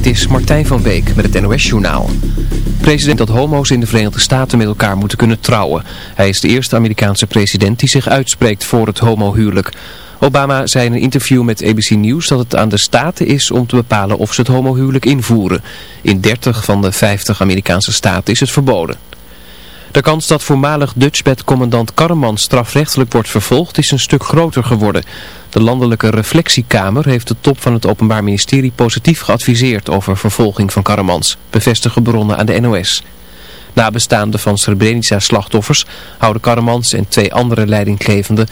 Dit is Martijn van Beek met het NOS-journaal. President dat homo's in de Verenigde Staten met elkaar moeten kunnen trouwen. Hij is de eerste Amerikaanse president die zich uitspreekt voor het homohuwelijk. Obama zei in een interview met ABC News dat het aan de staten is om te bepalen of ze het homohuwelijk invoeren. In 30 van de 50 Amerikaanse staten is het verboden. De kans dat voormalig Dutchbed-commandant Karreman strafrechtelijk wordt vervolgd is een stuk groter geworden. De landelijke reflectiekamer heeft de top van het Openbaar Ministerie positief geadviseerd over vervolging van Karremans, bevestigen bronnen aan de NOS. Nabestaanden van Srebrenica-slachtoffers houden Karremans en twee andere leidinggevenden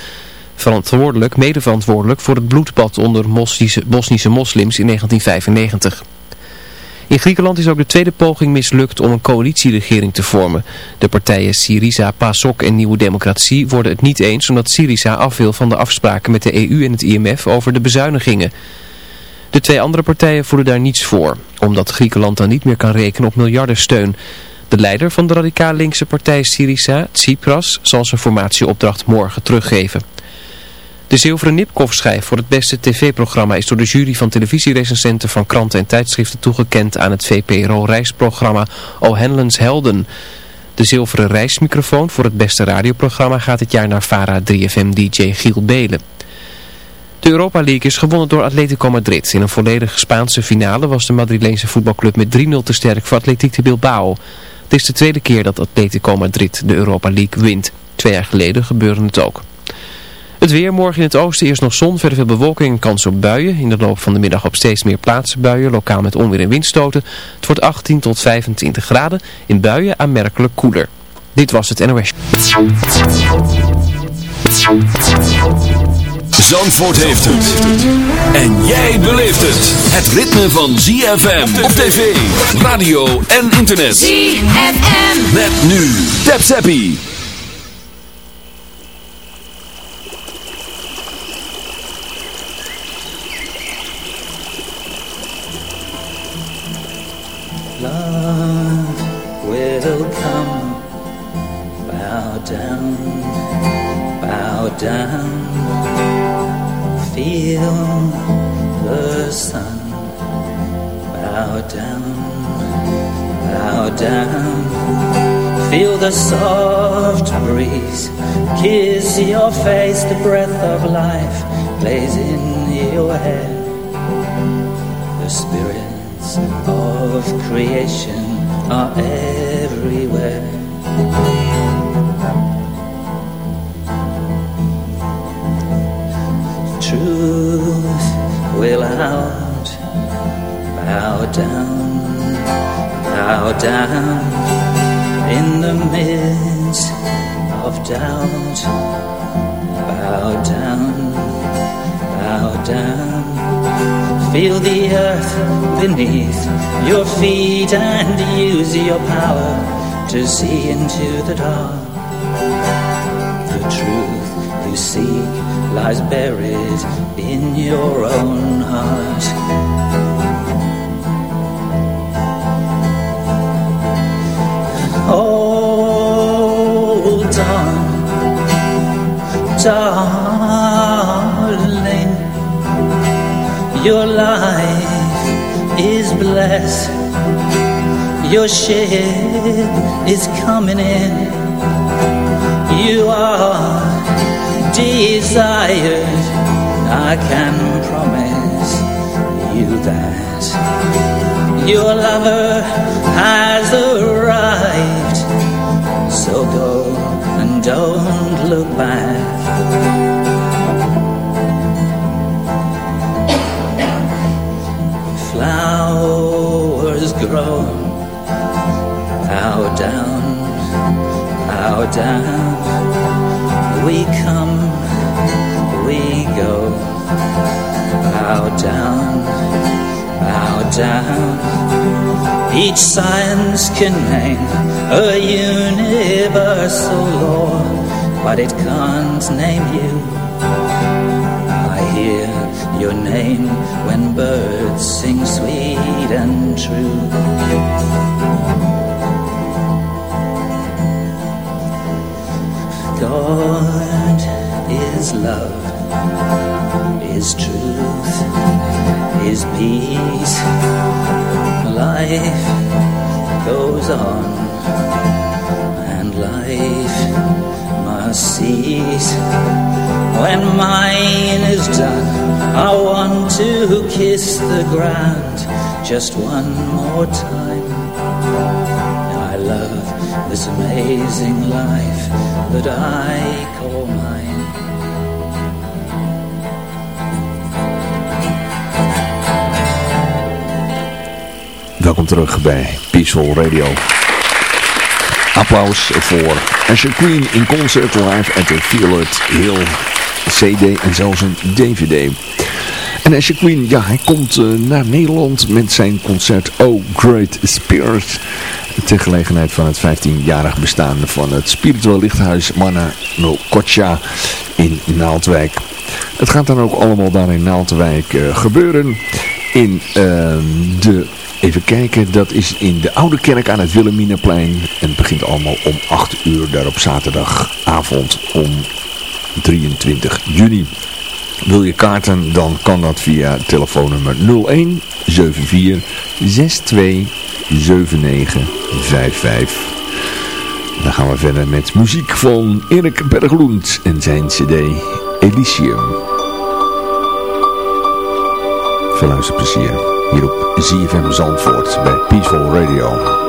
verantwoordelijk, medeverantwoordelijk voor het bloedbad onder Bosnische, Bosnische moslims in 1995. In Griekenland is ook de tweede poging mislukt om een coalitieregering te vormen. De partijen Syriza, PASOK en Nieuwe Democratie worden het niet eens omdat Syriza af wil van de afspraken met de EU en het IMF over de bezuinigingen. De twee andere partijen voelen daar niets voor, omdat Griekenland dan niet meer kan rekenen op miljardensteun. De leider van de radicaal linkse partij Syriza, Tsipras, zal zijn formatieopdracht morgen teruggeven. De zilveren Nipkoff-schijf voor het beste tv-programma is door de jury van televisierecensenten van kranten en tijdschriften toegekend aan het VPRO-reisprogramma O'Hanlon's Helden. De zilveren reismicrofoon voor het beste radioprogramma gaat dit jaar naar VARA 3FM-dj Giel Belen. De Europa League is gewonnen door Atletico Madrid. In een volledige Spaanse finale was de Madrileense voetbalclub met 3-0 te sterk voor Atletico de Bilbao. Het is de tweede keer dat Atletico Madrid de Europa League wint. Twee jaar geleden gebeurde het ook. Het weer morgen in het oosten eerst nog zon, verder veel bewolking en kans op buien. In de loop van de middag op steeds meer plaatsen buien, lokaal met onweer en windstoten. Het wordt 18 tot 25 graden, in buien aanmerkelijk koeler. Dit was het NOS. Zandvoort heeft het. En jij beleeft het. Het ritme van ZFM op tv, radio en internet. ZFM. Met nu. Tap Zappie. The breath power to see into the dark. The truth you seek lies buried in your own heart. Hold on, darling. Your life is blessed. Your ship is coming in. You are desired. I can promise you that your lover has arrived. So go and don't look back. Down. We come, we go. Bow down, bow down. Each science can name a universal law, but it can't name you. I hear your name when birds sing sweet and true. Is love, is truth, is peace, life goes on and life must cease. When mine is done, I want to kiss the ground just one more time. I love this amazing life that I call mine. Welkom terug bij Peaceful Radio. Applaus voor Asher Queen in concert live at the Violet Hill CD en zelfs een DVD. En Asher Queen, ja, hij komt uh, naar Nederland met zijn concert Oh Great Spirit. Ter gelegenheid van het 15-jarig bestaan van het spiritueel lichthuis Mana no Kocha in Naaldwijk. Het gaat dan ook allemaal daar in Naaldwijk uh, gebeuren. In uh, de Even kijken, dat is in de Oude Kerk aan het Wilhelminaplein. En het begint allemaal om 8 uur daar op zaterdagavond om 23 juni. Wil je kaarten, dan kan dat via telefoonnummer 01 74 62 79 55. Dan gaan we verder met muziek van Erik Bergloend en zijn cd Elysium. Veel luisterplezier hier op ZFM Zandvoort bij Peaceful Radio.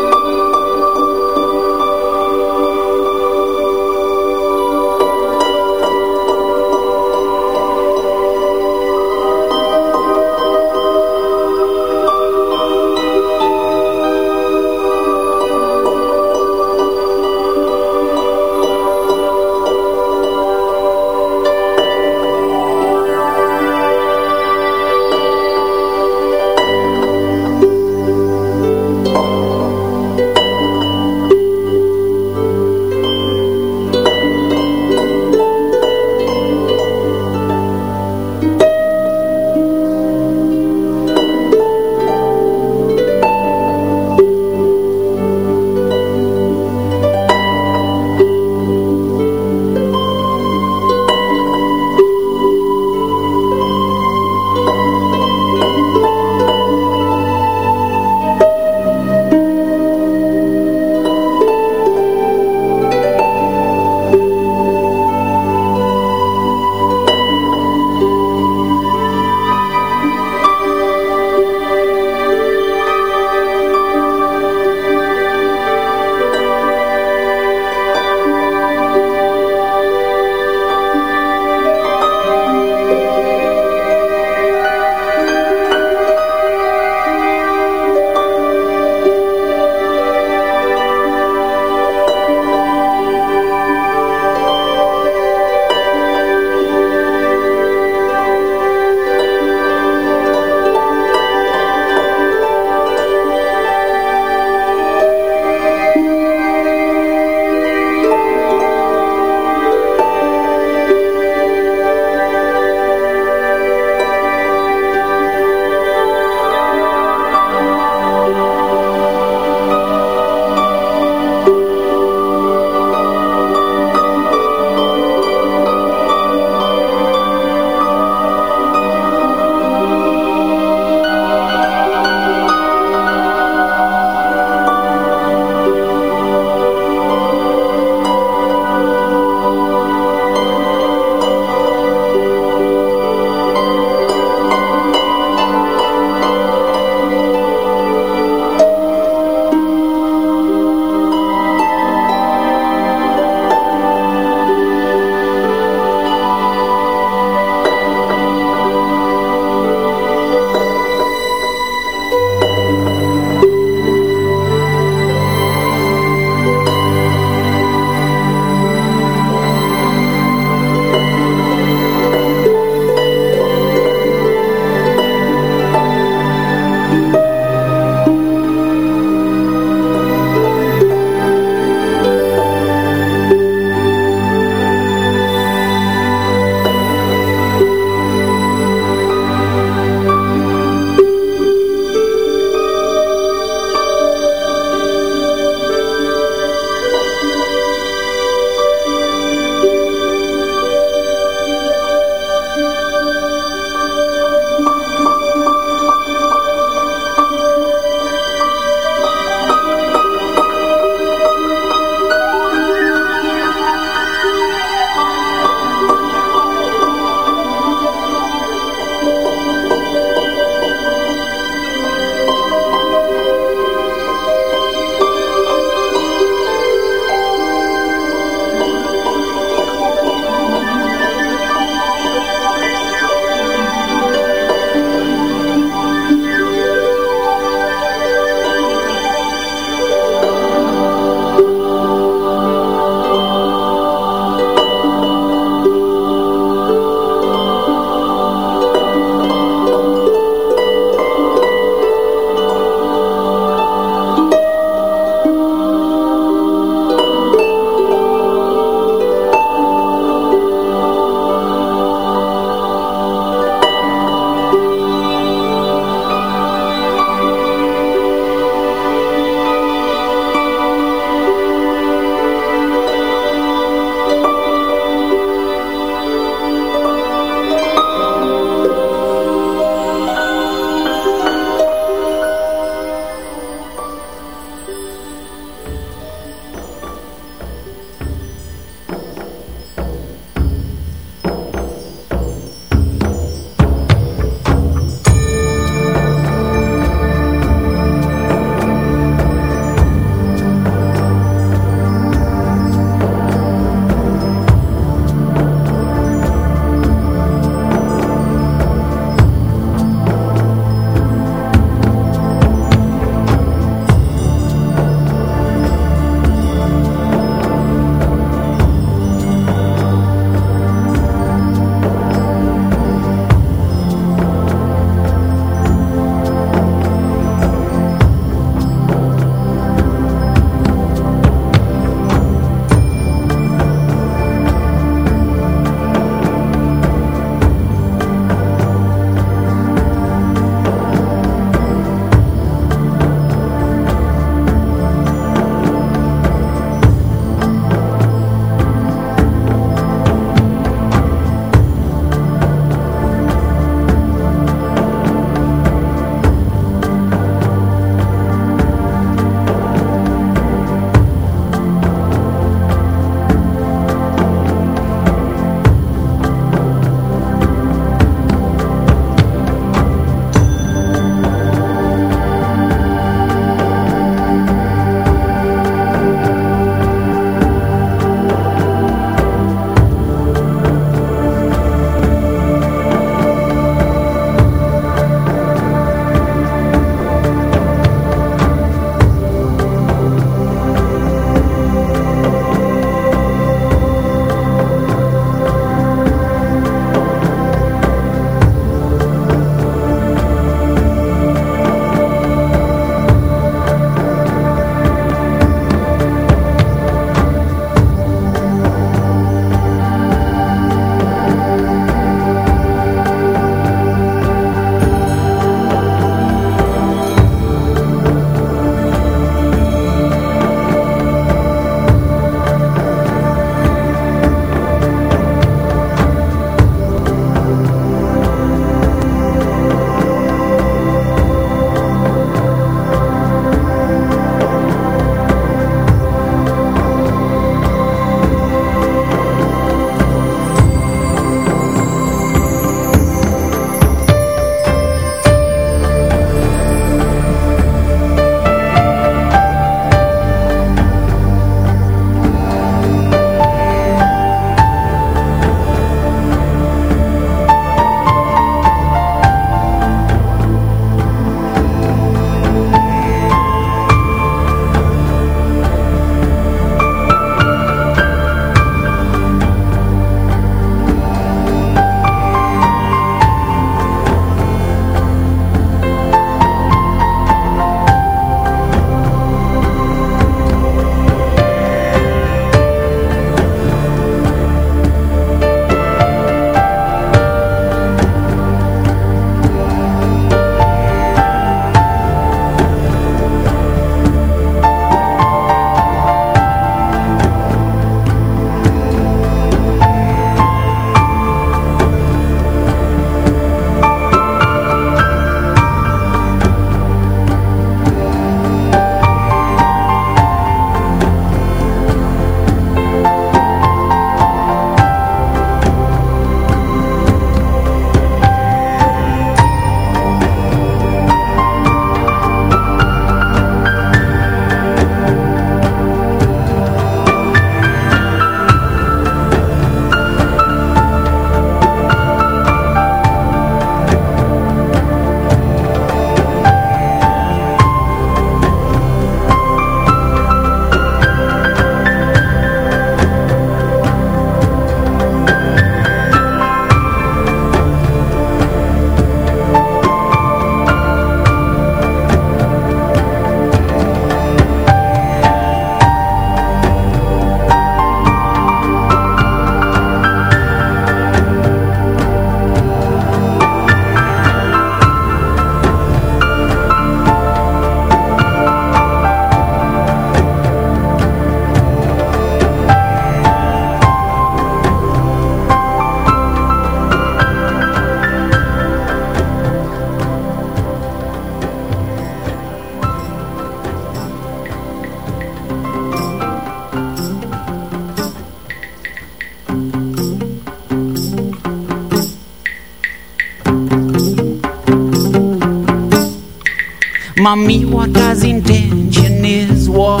Mommy, what his intention is war?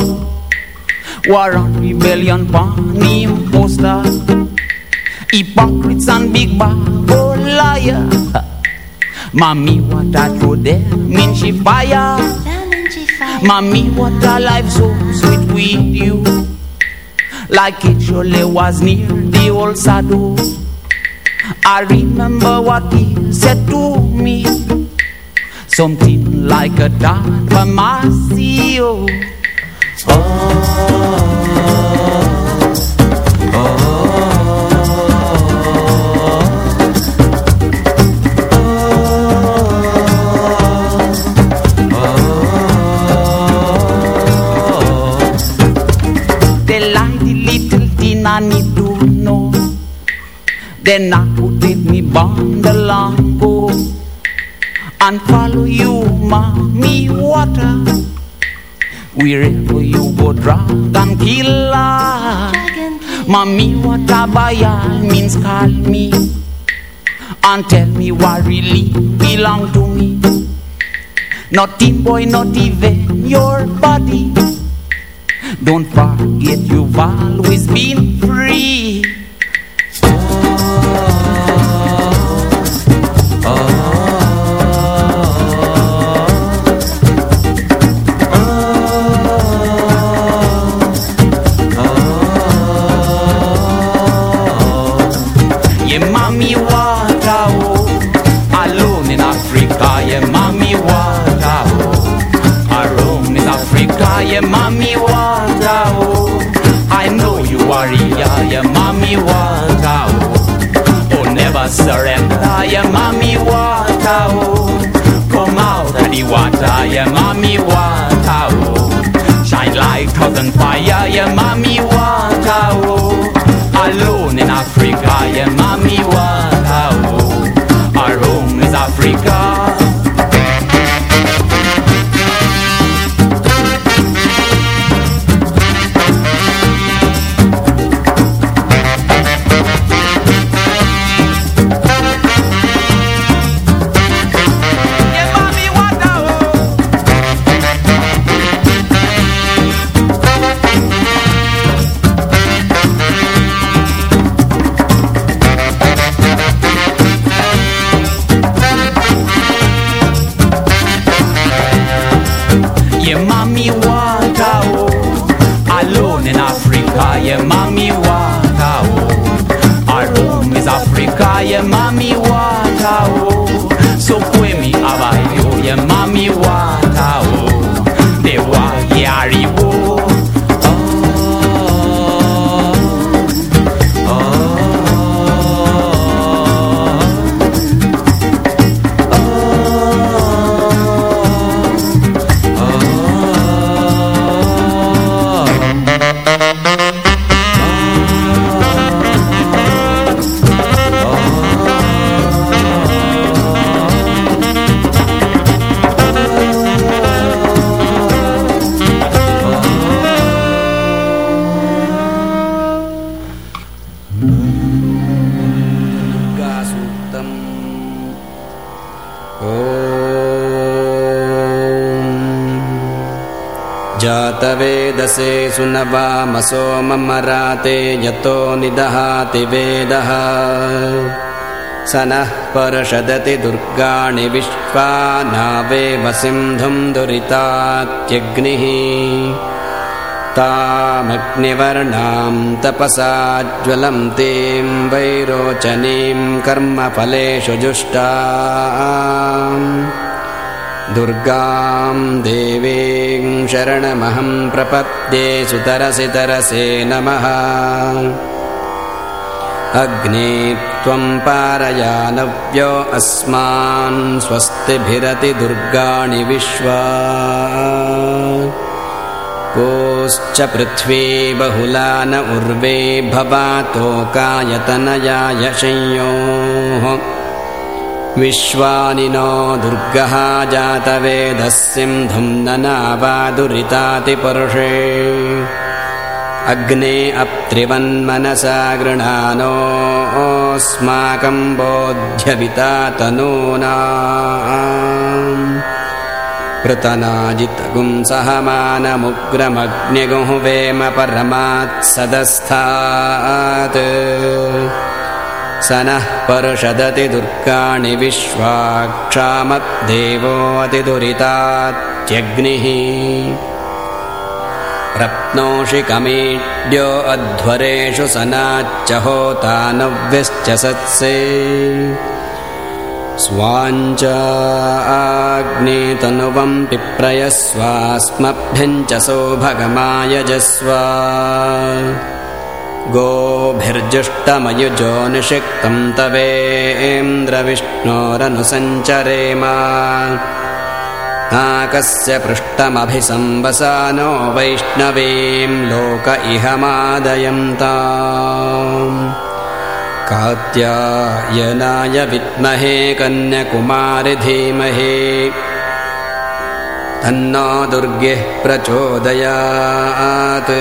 War on rebellion, panim poster Hypocrites and big babo liar. Mommy, what I throw them in she fire? Mommy, what a life so sweet with you? Like it surely was near the old saddle I remember what he said to me Something like a dart from my little thing I need to know. Then I could me bundle And follow you, mommy, water. Wherever you go, dragon killer Mommy, water by all means call me And tell me what really belong to me. Nothing boy, not even your body. Don't forget you've always been the water, yeah, mommy, water, oh. Shine like thousand fire, yeah, mommy, water, oh. Alone in Africa, yeah, mommy, water, oh जातवेदसे सुनवामसो ममराते यतो निदहाति वेदः। स नः पर्षदति दुर्गाणि विश्वा नावेव सिन्धुं दुरितात्यग्निः। तामग्निवर्णां तपसा ज्वलन्तीं वैरोचनीं कर्मफलेषु जुष्टाम् दुर्गां देवीं शरणमहं प्रपद्ये सुतरसि तरसे नमः। अग्ने त्वं पारयानव्यो अस्मान् स्वस्तिभिरति दुर्गाणि विश्वा। कोश्च पृथ्वी बहुला न उर्वे भवातोकायतनयाय संयोः विश्वानिनो दुर्गः जातवेधस्यं अग्ने अप्त्रिवन्मनसा गृह्णानोऽस्माकम् बोध्यविता तनूना। पृतनाजितपुंसहमानमुग्रमग्न्यगुहुवेमपरमात्सदस्थात् स नः पर्षदति दुर्गाणि विश्वाक्षामद्देवोऽतिदुरितात्यग्निः रत्नोषिकमीड्यो अध्वरेषु सनाच्च होतानव्यश्च सत्से। स्वाञ्च आग्नेतनुवं पिप्रयस्वास्मभ्यम् च सौभगमायजस्व गोभिर्जुष्टमयुजो निषिक्तम् तवेन्द्रविष्णोरनुसञ्चरेम। नाकस्य पृष्ठमभिसंवसानो वैष्णवीं लोक इह मादयन्ता कात्यायनाय विद्महे कन्यकुमारि धीमहि। तन्नो दुर्गिः प्रचोदयात्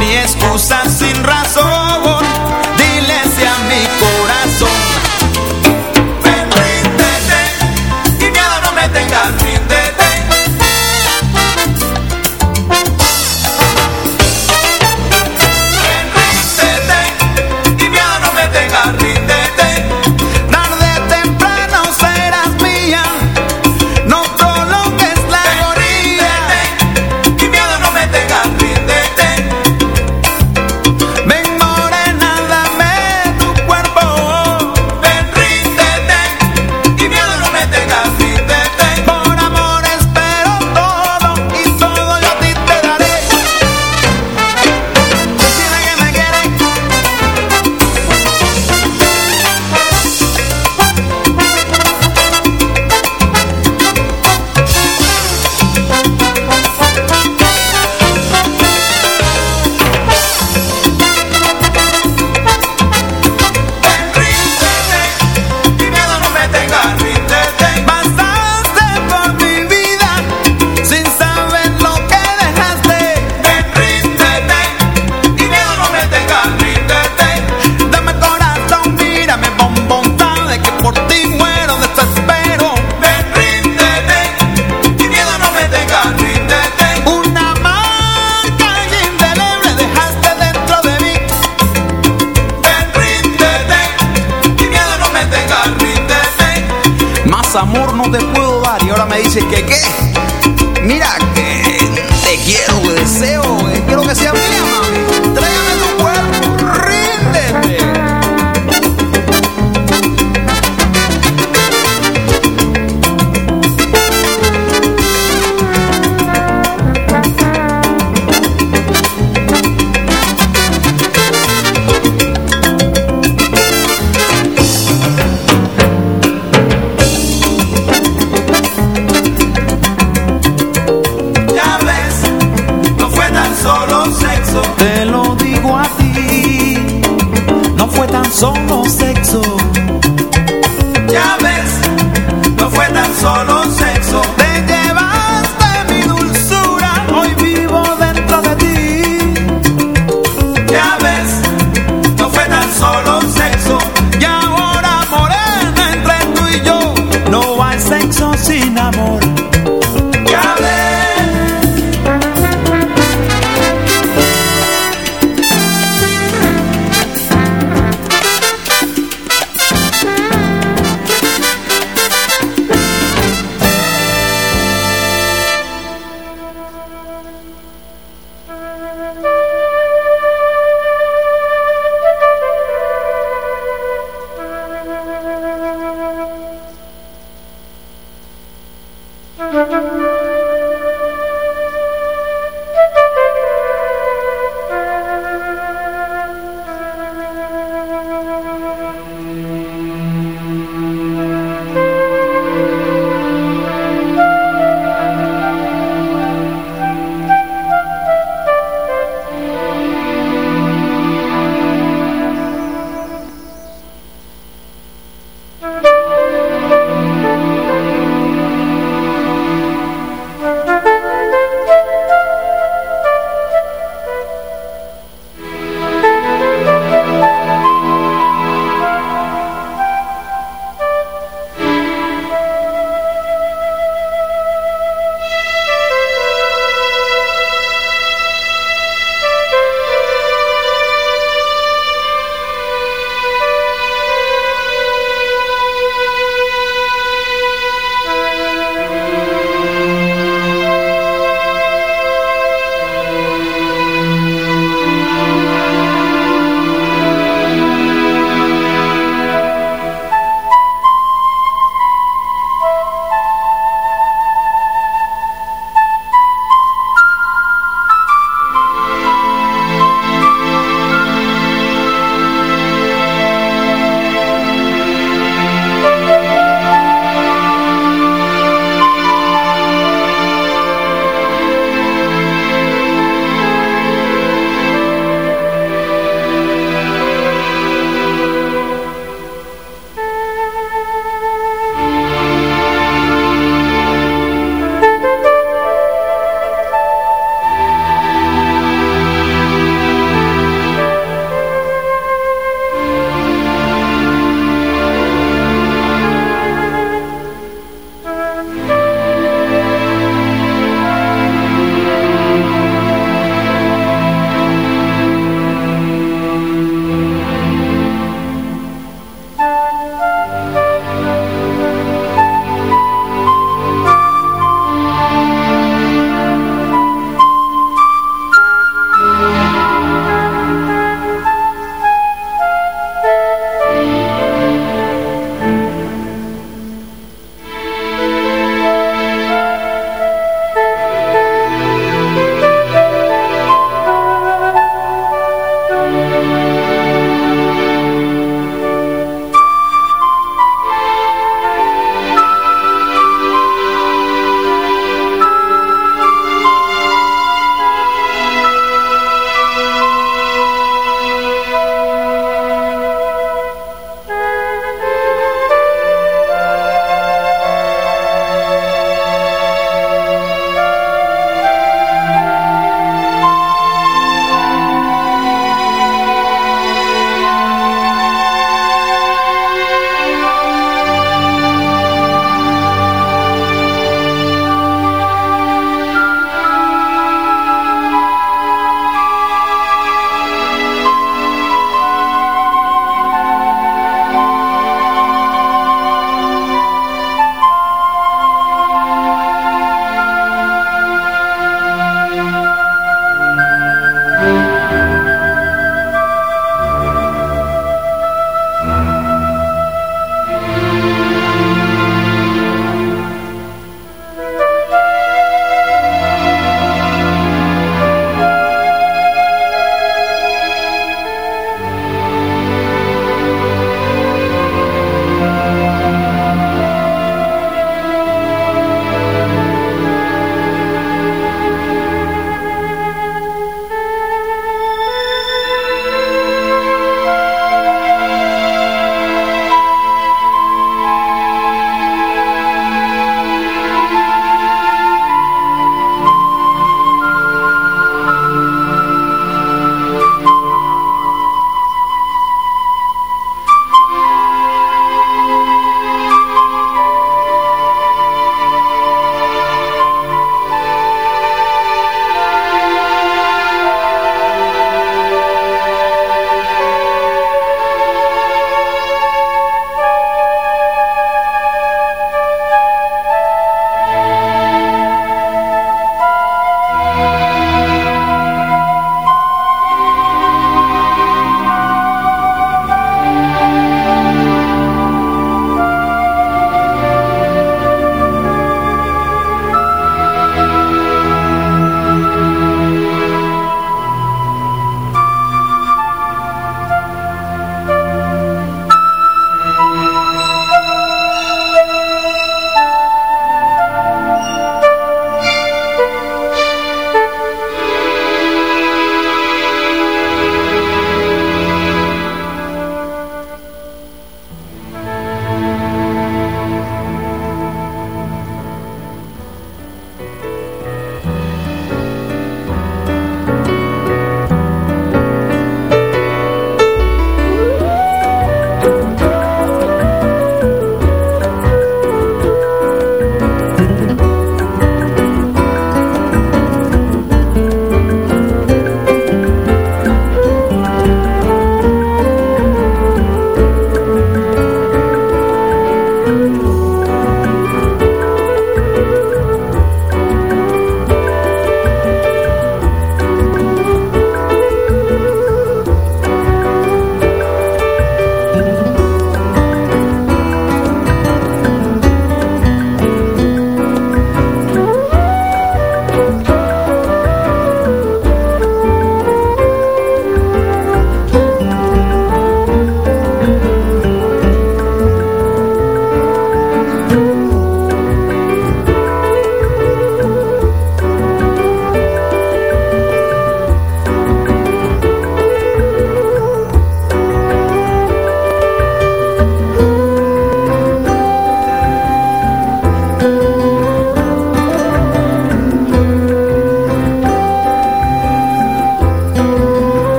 ni excusas sin razón. dice que qué.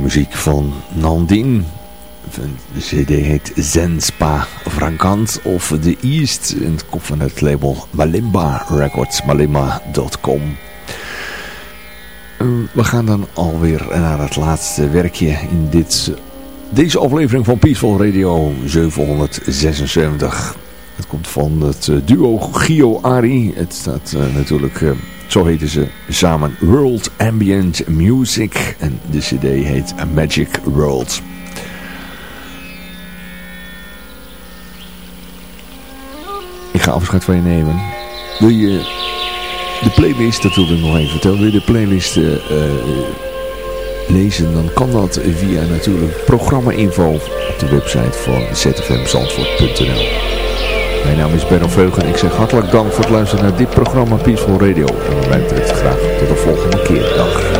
Muziek van Nandine. De cd heet Zenspa Frankant of The East. Het komt van het label Malimba Records, malimba.com. We gaan dan alweer naar het laatste werkje in dit, deze aflevering van Peaceful Radio 776. Het komt van het duo Gio Ari. Het staat uh, natuurlijk... Uh, zo heten ze samen World Ambient Music. En de cd heet Magic World. Ik ga afscheid van je nemen. Wil je de playlist, dat wilde ik nog even vertellen. Wil je de playlist uh, lezen, dan kan dat via natuurlijk programma-info op de website van zfmzandvoort.nl. Mijn naam is Benno Veugen en ik zeg hartelijk dank voor het luisteren naar dit programma Peaceful Radio. En wat mij betreft graag tot de volgende keer. Dag.